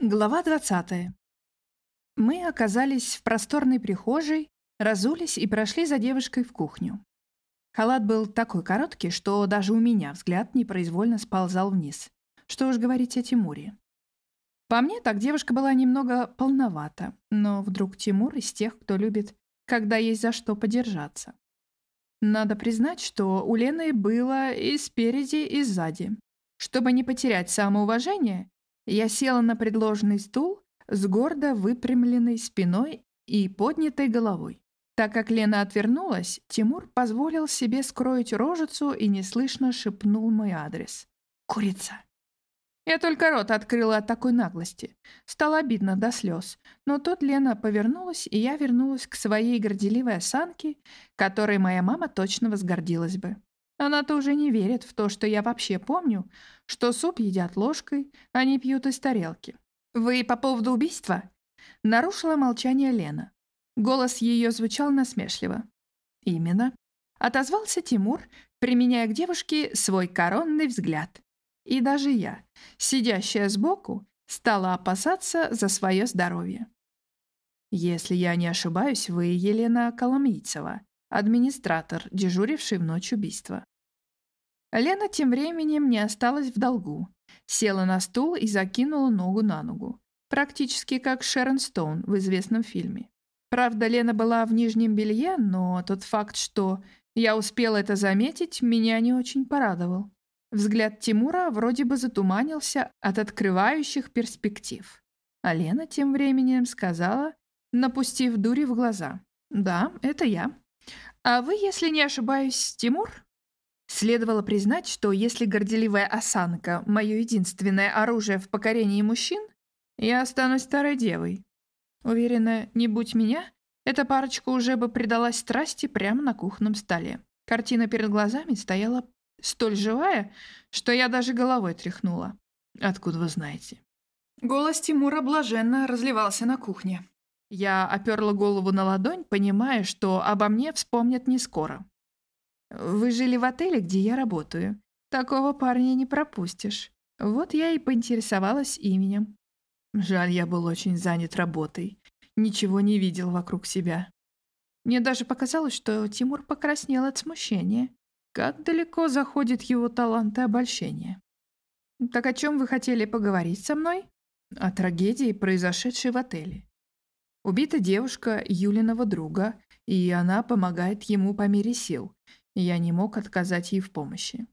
Глава 20. Мы оказались в просторной прихожей, разулись и прошли за девушкой в кухню. Халат был такой короткий, что даже у меня взгляд непроизвольно сползал вниз. Что уж говорить о Тимуре. По мне, так девушка была немного полновата, но вдруг Тимур из тех, кто любит, когда есть за что подержаться. Надо признать, что у Лены было и спереди, и сзади. Чтобы не потерять самоуважение, я села на предложенный стул с гордо выпрямленной спиной и поднятой головой. Так как Лена отвернулась, Тимур позволил себе скроить рожицу и неслышно шепнул мой адрес. «Курица!» Я только рот открыла от такой наглости. Стало обидно до слез. Но тут Лена повернулась, и я вернулась к своей горделивой осанке, которой моя мама точно возгордилась бы. Она-то уже не верит в то, что я вообще помню, что суп едят ложкой, а не пьют из тарелки. «Вы по поводу убийства?» Нарушила молчание Лена. Голос ее звучал насмешливо. «Именно». Отозвался Тимур, применяя к девушке свой коронный взгляд. И даже я, сидящая сбоку, стала опасаться за свое здоровье. «Если я не ошибаюсь, вы Елена Коломийцева, администратор, дежуривший в ночь убийства». Лена тем временем не осталась в долгу. Села на стул и закинула ногу на ногу. Практически как Шерон Стоун в известном фильме. Правда, Лена была в нижнем белье, но тот факт, что я успела это заметить, меня не очень порадовал. Взгляд Тимура вроде бы затуманился от открывающих перспектив. А Лена тем временем сказала, напустив дури в глаза. «Да, это я. А вы, если не ошибаюсь, Тимур?» Следовало признать, что если горделивая осанка — мое единственное оружие в покорении мужчин, я останусь старой девой. Уверена, не будь меня, эта парочка уже бы предалась страсти прямо на кухонном столе. Картина перед глазами стояла столь живая, что я даже головой тряхнула. Откуда вы знаете? Голос Тимура блаженно разливался на кухне. Я оперла голову на ладонь, понимая, что обо мне вспомнят не скоро. Вы жили в отеле, где я работаю. Такого парня не пропустишь. Вот я и поинтересовалась именем. Жаль, я был очень занят работой. Ничего не видел вокруг себя. Мне даже показалось, что Тимур покраснел от смущения. Как далеко заходит его талант и обольщение. Так о чем вы хотели поговорить со мной? О трагедии, произошедшей в отеле. Убита девушка Юлиного друга, и она помогает ему по мере сил. Я не мог отказать ей в помощи.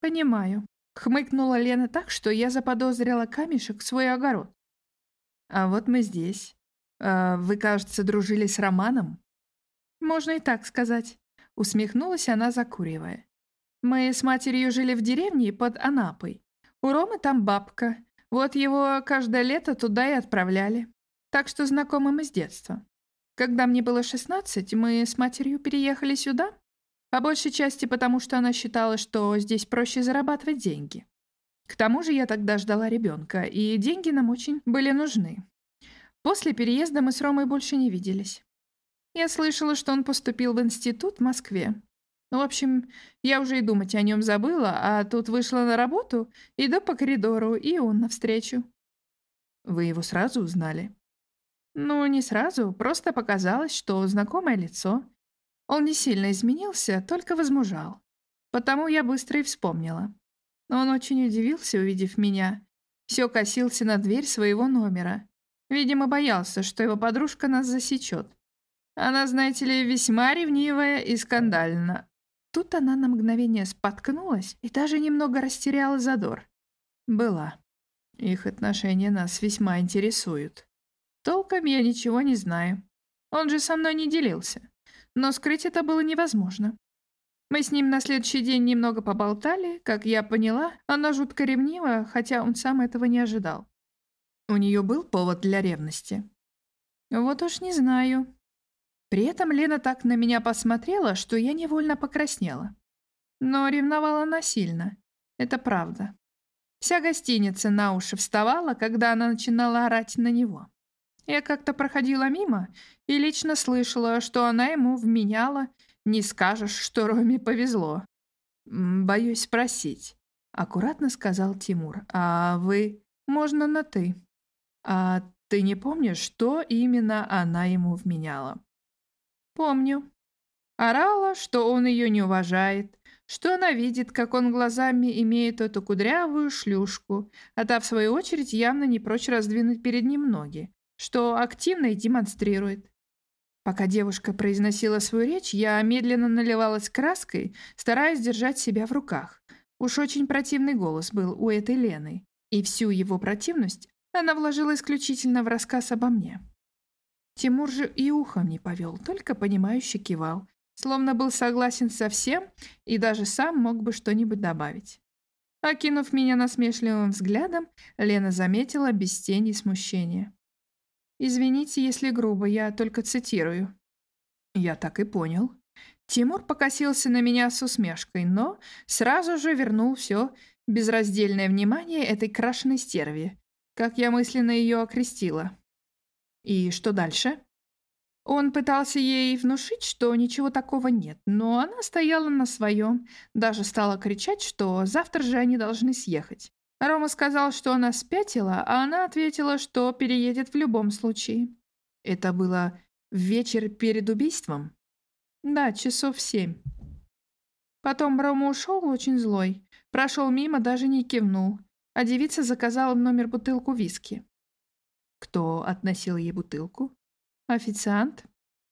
«Понимаю», — хмыкнула Лена так, что я заподозрила камешек в свой огород. «А вот мы здесь. А вы, кажется, дружили с Романом?» «Можно и так сказать», — усмехнулась она, закуривая. «Мы с матерью жили в деревне под Анапой. У Ромы там бабка. Вот его каждое лето туда и отправляли. Так что знакомы мы с детства. Когда мне было шестнадцать, мы с матерью переехали сюда, по большей части потому, что она считала, что здесь проще зарабатывать деньги. К тому же я тогда ждала ребенка, и деньги нам очень были нужны. После переезда мы с Ромой больше не виделись. Я слышала, что он поступил в институт в Москве. Ну, в общем, я уже и думать о нем забыла, а тут вышла на работу, иду по коридору, и он навстречу. Вы его сразу узнали? Ну, не сразу, просто показалось, что знакомое лицо. Он не сильно изменился, только возмужал. Потому я быстро и вспомнила. Но он очень удивился, увидев меня. Все косился на дверь своего номера. Видимо, боялся, что его подружка нас засечет. Она, знаете ли, весьма ревнивая и скандальна. Тут она на мгновение споткнулась и даже немного растеряла задор. Была. Их отношения нас весьма интересуют. Толком я ничего не знаю. Он же со мной не делился но скрыть это было невозможно. Мы с ним на следующий день немного поболтали, как я поняла, она жутко ревнива, хотя он сам этого не ожидал. У нее был повод для ревности. Вот уж не знаю. При этом Лена так на меня посмотрела, что я невольно покраснела. Но ревновала она сильно. Это правда. Вся гостиница на уши вставала, когда она начинала орать на него. Я как-то проходила мимо и лично слышала, что она ему вменяла. Не скажешь, что Роме повезло. «Боюсь спросить», — аккуратно сказал Тимур. «А вы...» «Можно на «ты». А ты не помнишь, что именно она ему вменяла? Помню. Орала, что он ее не уважает, что она видит, как он глазами имеет эту кудрявую шлюшку, а та, в свою очередь, явно не прочь раздвинуть перед ним ноги, что активно и демонстрирует. Пока девушка произносила свою речь, я медленно наливалась краской, стараясь держать себя в руках. Уж очень противный голос был у этой Лены, и всю его противность она вложила исключительно в рассказ обо мне. Тимур же и ухом не повел, только понимающе кивал, словно был согласен со всем и даже сам мог бы что-нибудь добавить. Окинув меня насмешливым взглядом, Лена заметила без тени смущения. «Извините, если грубо, я только цитирую». Я так и понял. Тимур покосился на меня с усмешкой, но сразу же вернул все безраздельное внимание этой крашеной стерве, как я мысленно ее окрестила. И что дальше? Он пытался ей внушить, что ничего такого нет, но она стояла на своем, даже стала кричать, что завтра же они должны съехать. Рома сказал, что она спятила, а она ответила, что переедет в любом случае. Это было вечер перед убийством? Да, часов семь. Потом Рома ушел очень злой, прошел мимо, даже не кивнул, а девица заказала в номер бутылку виски. Кто относил ей бутылку? Официант.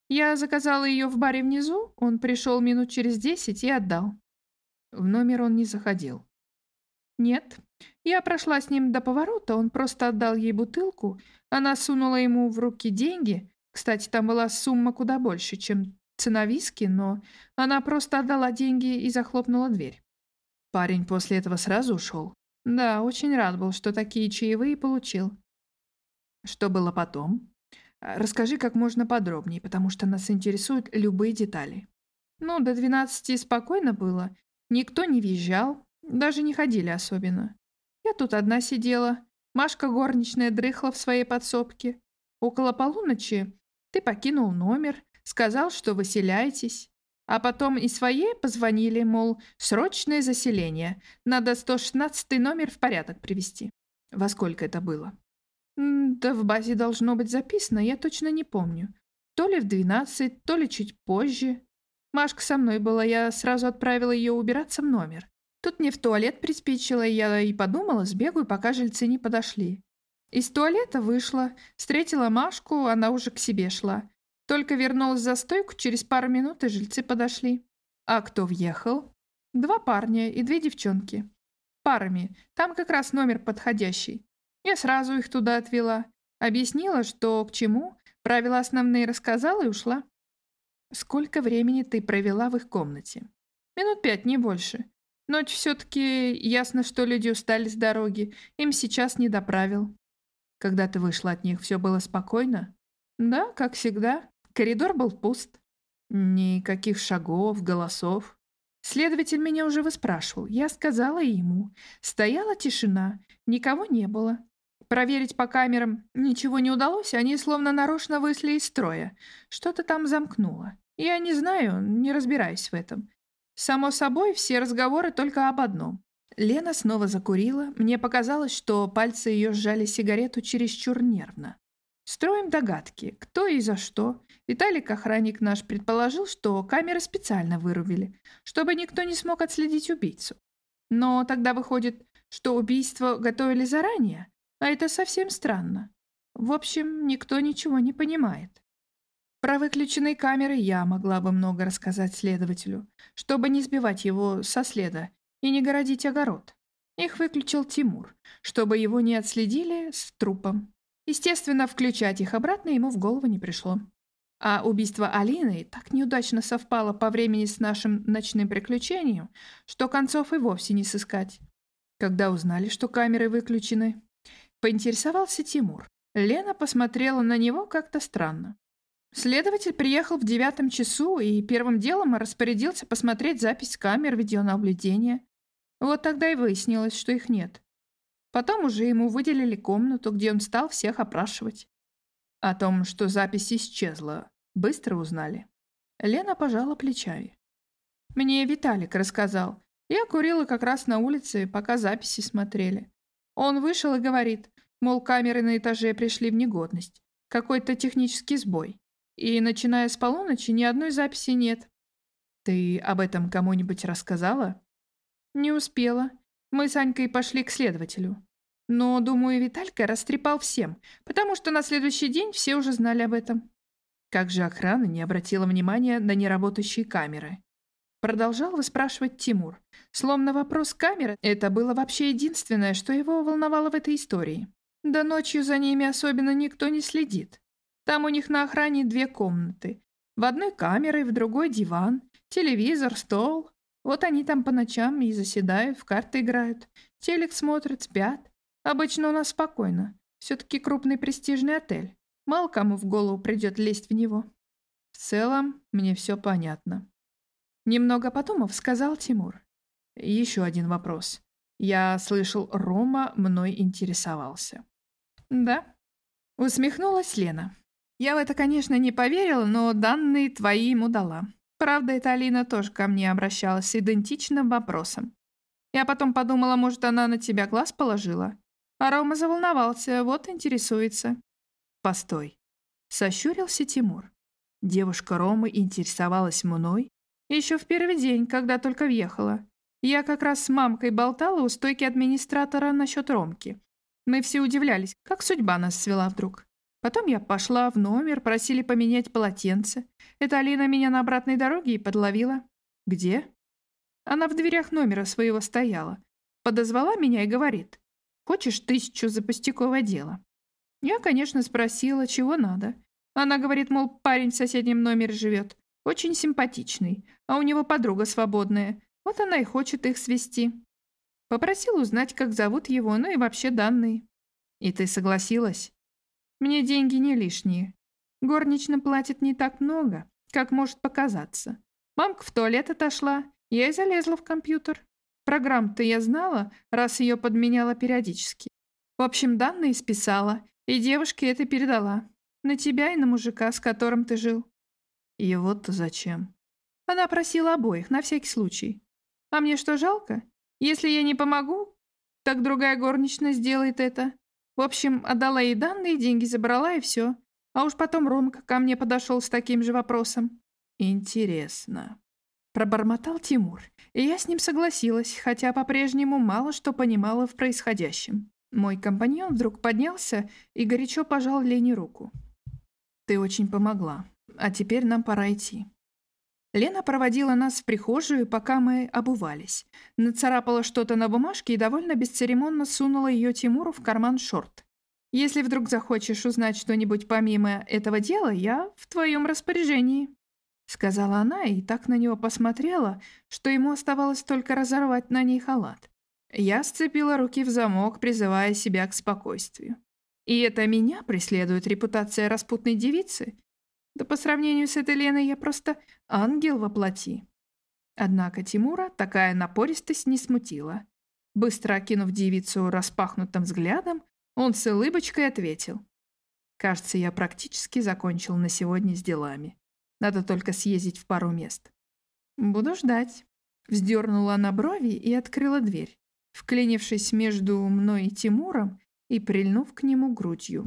Я заказала ее в баре внизу, он пришел минут через десять и отдал. В номер он не заходил. Нет. Я прошла с ним до поворота, он просто отдал ей бутылку, она сунула ему в руки деньги. Кстати, там была сумма куда больше, чем цена виски, но она просто отдала деньги и захлопнула дверь. Парень после этого сразу ушел. Да, очень рад был, что такие чаевые получил. Что было потом? А, расскажи как можно подробнее, потому что нас интересуют любые детали. Ну, до двенадцати спокойно было. Никто не въезжал, даже не ходили особенно. Я тут одна сидела. Машка горничная дрыхла в своей подсобке. Около полуночи ты покинул номер, сказал, что выселяетесь. А потом и своей позвонили, мол, срочное заселение. Надо 116 номер в порядок привести. Во сколько это было? Да в базе должно быть записано, я точно не помню. То ли в двенадцать, то ли чуть позже. Машка со мной была, я сразу отправила ее убираться в номер. Тут мне в туалет приспичило, я и подумала, сбегаю, пока жильцы не подошли. Из туалета вышла, встретила Машку, она уже к себе шла. Только вернулась за стойку, через пару минут и жильцы подошли. А кто въехал? Два парня и две девчонки. Парами, там как раз номер подходящий. Я сразу их туда отвела. Объяснила, что к чему, правила основные рассказала и ушла. Сколько времени ты провела в их комнате? Минут пять, не больше. Ночь все-таки ясно, что люди устали с дороги. Им сейчас не до правил. Когда ты вышла от них, все было спокойно? Да, как всегда. Коридор был пуст. Никаких шагов, голосов. Следователь меня уже выспрашивал. Я сказала ему. Стояла тишина, никого не было. Проверить по камерам ничего не удалось, они словно нарочно вышли из строя. Что-то там замкнуло. Я не знаю, не разбираюсь в этом. Само собой, все разговоры только об одном. Лена снова закурила. Мне показалось, что пальцы ее сжали сигарету чересчур нервно. Строим догадки, кто и за что. Виталик, охранник наш, предположил, что камеры специально вырубили, чтобы никто не смог отследить убийцу. Но тогда выходит, что убийство готовили заранее, а это совсем странно. В общем, никто ничего не понимает. Про выключенные камеры я могла бы много рассказать следователю, чтобы не сбивать его со следа и не городить огород. Их выключил Тимур, чтобы его не отследили с трупом. Естественно, включать их обратно ему в голову не пришло. А убийство Алины так неудачно совпало по времени с нашим ночным приключением, что концов и вовсе не сыскать. Когда узнали, что камеры выключены, Поинтересовался Тимур. Лена посмотрела на него как-то странно. Следователь приехал в девятом часу и первым делом распорядился посмотреть запись камер видеонаблюдения. Вот тогда и выяснилось, что их нет. Потом уже ему выделили комнату, где он стал всех опрашивать. О том, что запись исчезла, быстро узнали. Лена пожала плечами. Мне Виталик рассказал. Я курила как раз на улице, пока записи смотрели. Он вышел и говорит, Мол, камеры на этаже пришли в негодность. Какой-то технический сбой. И начиная с полуночи ни одной записи нет. Ты об этом кому-нибудь рассказала? Не успела. Мы с Анькой пошли к следователю. Но, думаю, Виталька растрепал всем, потому что на следующий день все уже знали об этом. Как же охрана не обратила внимания на неработающие камеры? Продолжал выспрашивать Тимур. Словно вопрос камеры — это было вообще единственное, что его волновало в этой истории. Да ночью за ними особенно никто не следит. Там у них на охране две комнаты. В одной камеры, в другой диван, телевизор, стол. Вот они там по ночам и заседают, в карты играют. Телек смотрят, спят. Обычно у нас спокойно. Все-таки крупный престижный отель. Мало кому в голову придет лезть в него. В целом, мне все понятно. Немного подумав, сказал Тимур. Еще один вопрос. Я слышал, Рома мной интересовался. Да? Усмехнулась Лена. Я в это, конечно, не поверила, но данные твои ему дала. Правда, эта Алина тоже ко мне обращалась с идентичным вопросом. Я потом подумала, может, она на тебя глаз положила. А Рома заволновался, вот интересуется. Постой. Сощурился Тимур. Девушка Ромы интересовалась мной еще в первый день, когда только въехала. Я как раз с мамкой болтала у стойки администратора насчет Ромки. Мы все удивлялись, как судьба нас свела вдруг. Потом я пошла в номер, просили поменять полотенце. Это Алина меня на обратной дороге и подловила. Где? Она в дверях номера своего стояла. Подозвала меня и говорит. Хочешь тысячу за пустяковое дело? Я, конечно, спросила, чего надо. Она говорит, мол, парень в соседнем номере живет. Очень симпатичный, а у него подруга свободная. Вот она и хочет их свести. Попросила узнать, как зовут его, ну и вообще данные. И ты согласилась? Мне деньги не лишние. Горнично платит не так много, как может показаться. Мамка в туалет отошла, я и залезла в компьютер. Программ-то я знала, раз ее подменяла периодически. В общем, данные списала, и девушке это передала. На тебя и на мужика, с которым ты жил. И вот-то зачем? Она просила обоих, на всякий случай. А мне что, жалко? Если я не помогу, так другая горничная сделает это. В общем, отдала ей данные, деньги забрала и все. А уж потом Ромка ко мне подошел с таким же вопросом. Интересно. Пробормотал Тимур, и я с ним согласилась, хотя по-прежнему мало что понимала в происходящем. Мой компаньон вдруг поднялся и горячо пожал Лене руку. «Ты очень помогла, а теперь нам пора идти». Лена проводила нас в прихожую, пока мы обувались. Нацарапала что-то на бумажке и довольно бесцеремонно сунула ее Тимуру в карман шорт. «Если вдруг захочешь узнать что-нибудь помимо этого дела, я в твоем распоряжении», сказала она и так на него посмотрела, что ему оставалось только разорвать на ней халат. Я сцепила руки в замок, призывая себя к спокойствию. И это меня преследует репутация распутной девицы? Да по сравнению с этой Леной я просто ангел во плоти. Однако Тимура такая напористость не смутила. Быстро окинув девицу распахнутым взглядом, он с улыбочкой ответил. «Кажется, я практически закончил на сегодня с делами. Надо только съездить в пару мест. Буду ждать. Вздернула она брови и открыла дверь, вклинившись между мной и Тимуром и прильнув к нему грудью.